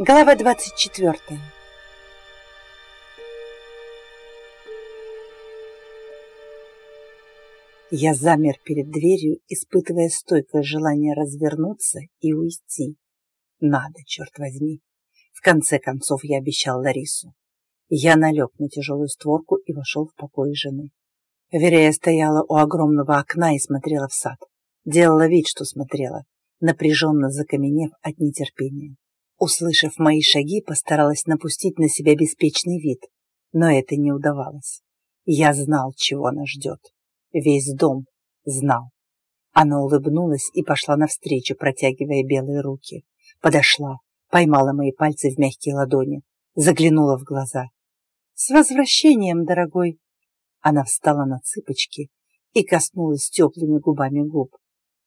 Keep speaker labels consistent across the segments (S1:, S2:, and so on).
S1: Глава 24 Я замер перед дверью, испытывая стойкое желание развернуться и уйти. Надо, черт возьми. В конце концов, я обещал Ларису. Я налег на тяжелую створку и вошел в покой жены. Верея стояла у огромного окна и смотрела в сад. Делала вид, что смотрела, напряженно закаменев от нетерпения. Услышав мои шаги, постаралась напустить на себя беспечный вид, но это не удавалось. Я знал, чего она ждет. Весь дом знал. Она улыбнулась и пошла навстречу, протягивая белые руки. Подошла, поймала мои пальцы в мягкие ладони, заглянула в глаза. «С возвращением, дорогой!» Она встала на цыпочки и коснулась теплыми губами губ.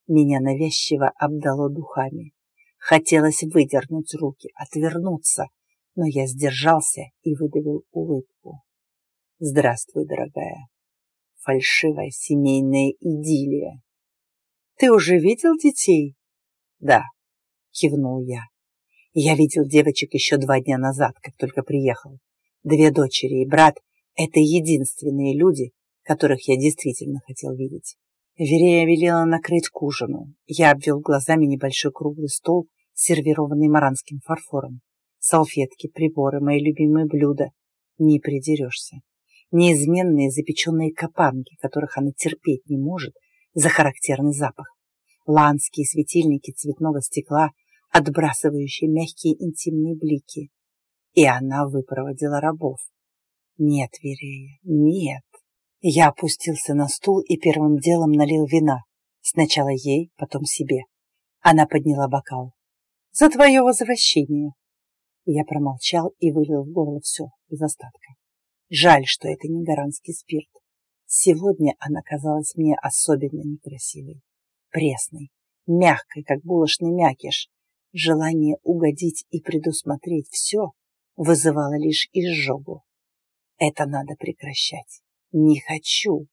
S1: Меня навязчиво обдало духами. Хотелось выдернуть руки, отвернуться, но я сдержался и выдавил улыбку. Здравствуй, дорогая. Фальшивая семейная идиллия. Ты уже видел детей? Да, кивнул я. Я видел девочек еще два дня назад, как только приехал. Две дочери и брат — это единственные люди, которых я действительно хотел видеть. Верея велела накрыть к ужину. Я обвел глазами небольшой круглый стол, сервированный маранским фарфором. Салфетки, приборы, мои любимые блюда. Не придерешься. Неизменные запеченные капанги, которых она терпеть не может, за характерный запах. Ланские светильники цветного стекла, отбрасывающие мягкие интимные блики. И она выпроводила рабов. Нет, Верея, нет. Я опустился на стул и первым делом налил вина. Сначала ей, потом себе. Она подняла бокал. «За твое возвращение!» Я промолчал и вылил в горло все, без остатка. Жаль, что это не гаранский спирт. Сегодня она казалась мне особенно некрасивой, пресной, мягкой, как булочный мякиш. Желание угодить и предусмотреть все вызывало лишь изжогу. Это надо прекращать. Не хочу.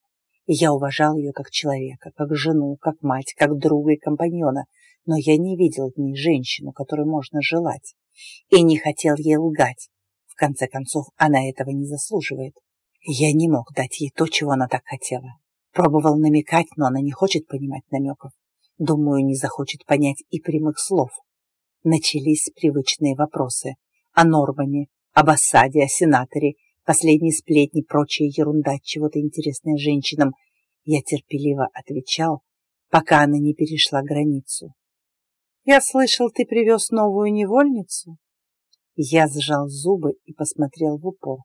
S1: Я уважал ее как человека, как жену, как мать, как друга и компаньона, но я не видел в ней женщину, которой можно желать, и не хотел ей лгать. В конце концов, она этого не заслуживает. Я не мог дать ей то, чего она так хотела. Пробовал намекать, но она не хочет понимать намеков. Думаю, не захочет понять и прямых слов. Начались привычные вопросы о Нормане, об осаде, о сенаторе, последние сплетни, прочая ерунда, чего-то интересное женщинам. Я терпеливо отвечал, пока она не перешла границу. «Я слышал, ты привез новую невольницу?» Я сжал зубы и посмотрел в упор.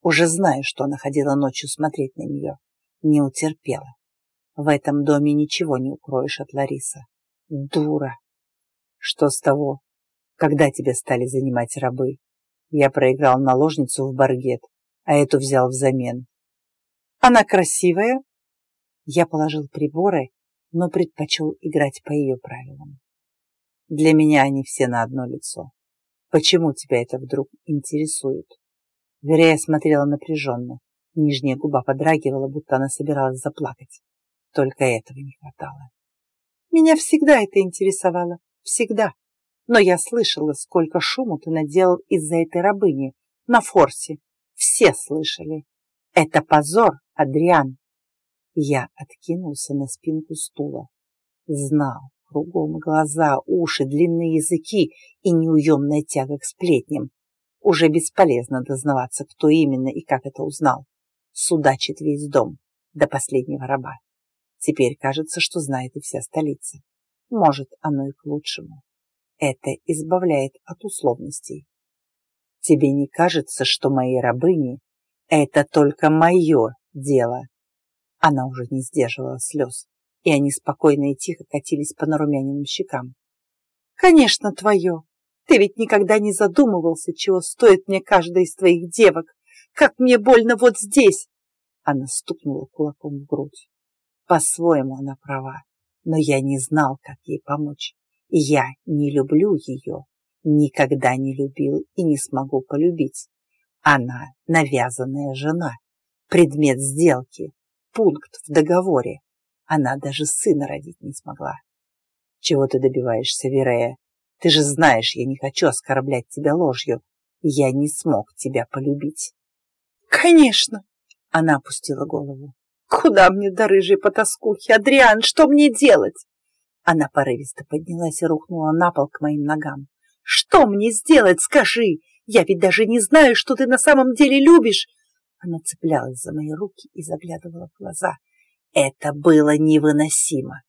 S1: Уже знаю, что она ходила ночью смотреть на нее. Не утерпела. В этом доме ничего не укроешь от Лариса. Дура! Что с того, когда тебя стали занимать рабы? Я проиграл наложницу в баргет, а эту взял взамен. Она красивая? Я положил приборы, но предпочел играть по ее правилам. Для меня они все на одно лицо. Почему тебя это вдруг интересует? Верея смотрела напряженно. Нижняя губа подрагивала, будто она собиралась заплакать. Только этого не хватало. Меня всегда это интересовало. Всегда. Но я слышала, сколько шуму ты наделал из-за этой рабыни на форсе. Все слышали. Это позор, Адриан. Я откинулся на спинку стула. Знал. Кругом глаза, уши, длинные языки и неуемная тяга к сплетням. Уже бесполезно дознаваться, кто именно и как это узнал. Судачит весь дом до последнего раба. Теперь кажется, что знает и вся столица. Может, оно и к лучшему. Это избавляет от условностей. Тебе не кажется, что мои рабыни — это только мое дело? Она уже не сдерживала слез, и они спокойно и тихо катились по нарумяненным щекам. Конечно, твое. Ты ведь никогда не задумывался, чего стоит мне каждая из твоих девок. Как мне больно вот здесь. Она стукнула кулаком в грудь. По-своему она права, но я не знал, как ей помочь. Я не люблю ее, никогда не любил и не смогу полюбить. Она навязанная жена, предмет сделки, пункт в договоре. Она даже сына родить не смогла. Чего ты добиваешься, Верея? Ты же знаешь, я не хочу оскорблять тебя ложью. Я не смог тебя полюбить.
S2: Конечно.
S1: Она опустила голову.
S2: Куда мне до рыжей потаскухи? Адриан, что мне делать?
S1: Она порывисто поднялась и рухнула на пол к моим ногам.
S2: Что мне сделать, скажи? Я ведь даже не знаю, что ты на самом деле любишь.
S1: Она цеплялась за мои руки и заглядывала в глаза. Это было невыносимо.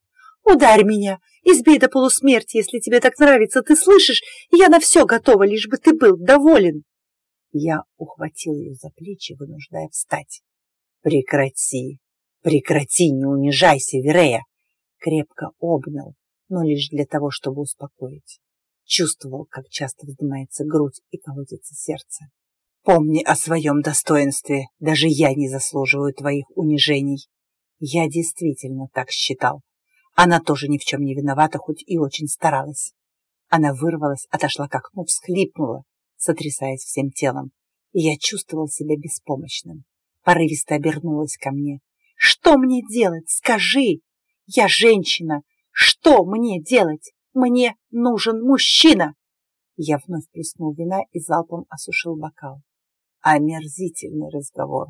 S2: Ударь меня, избей до полусмерти, если тебе так нравится, ты слышишь? Я на все готова, лишь бы ты был доволен.
S1: Я ухватил ее за плечи, вынуждая встать. Прекрати, прекрати, не унижайся, Верея. Крепко обнял, но лишь для того, чтобы успокоить. Чувствовал, как часто вздымается грудь и колодится сердце. Помни о своем достоинстве, даже я не заслуживаю твоих унижений. Я действительно так считал. Она тоже ни в чем не виновата, хоть и очень старалась. Она вырвалась, отошла к окну, всхлипнула, сотрясаясь всем телом, и я чувствовал себя беспомощным. Порывисто обернулась ко мне. «Что мне делать? Скажи! Я женщина! Что мне делать? Мне нужен мужчина!» Я вновь плеснул вина и залпом осушил бокал. Омерзительный разговор.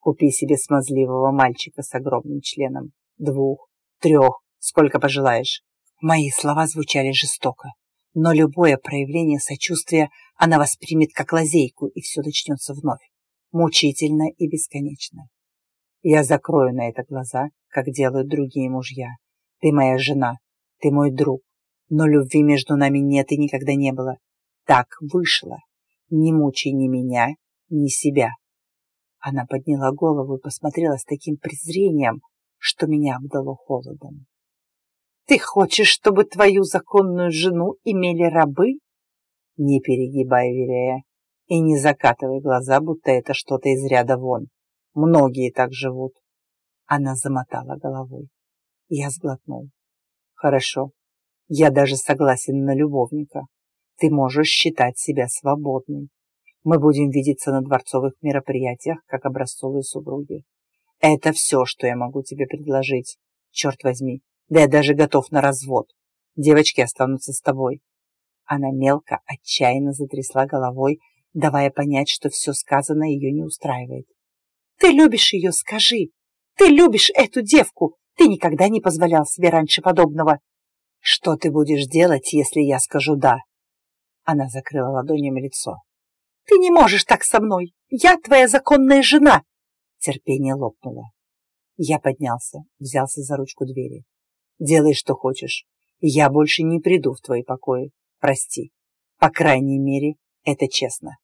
S1: Купи себе смазливого мальчика с огромным членом. Двух, трех, сколько пожелаешь. Мои слова звучали жестоко, но любое проявление сочувствия она воспримет как лазейку, и все начнется вновь, мучительно и бесконечно. Я закрою на это глаза, как делают другие мужья. Ты моя жена, ты мой друг, но любви между нами нет и никогда не было. Так вышло. Не мучай ни меня, ни себя. Она подняла голову и посмотрела с таким презрением, что меня обдало холодом. «Ты хочешь, чтобы твою законную жену имели рабы?» «Не перегибай, Верея, и не закатывай глаза, будто это что-то из ряда вон. Многие так живут». Она замотала головой. Я сглотнул. «Хорошо, я даже согласен на любовника. Ты можешь считать себя свободной. Мы будем видеться на дворцовых мероприятиях, как образцовые супруги. Это все, что я могу тебе предложить. Черт возьми, да я даже готов на развод. Девочки останутся с тобой. Она мелко, отчаянно затрясла головой, давая понять, что все сказанное ее не устраивает. Ты любишь ее, скажи. Ты любишь эту девку. Ты никогда не позволял себе раньше подобного. Что ты будешь делать, если я скажу «да»?» Она закрыла ладонями лицо. Ты не можешь так со мной. Я твоя законная жена. Терпение лопнуло. Я поднялся, взялся за ручку двери. Делай, что хочешь. Я больше не приду в твои покои. Прости. По крайней мере, это честно.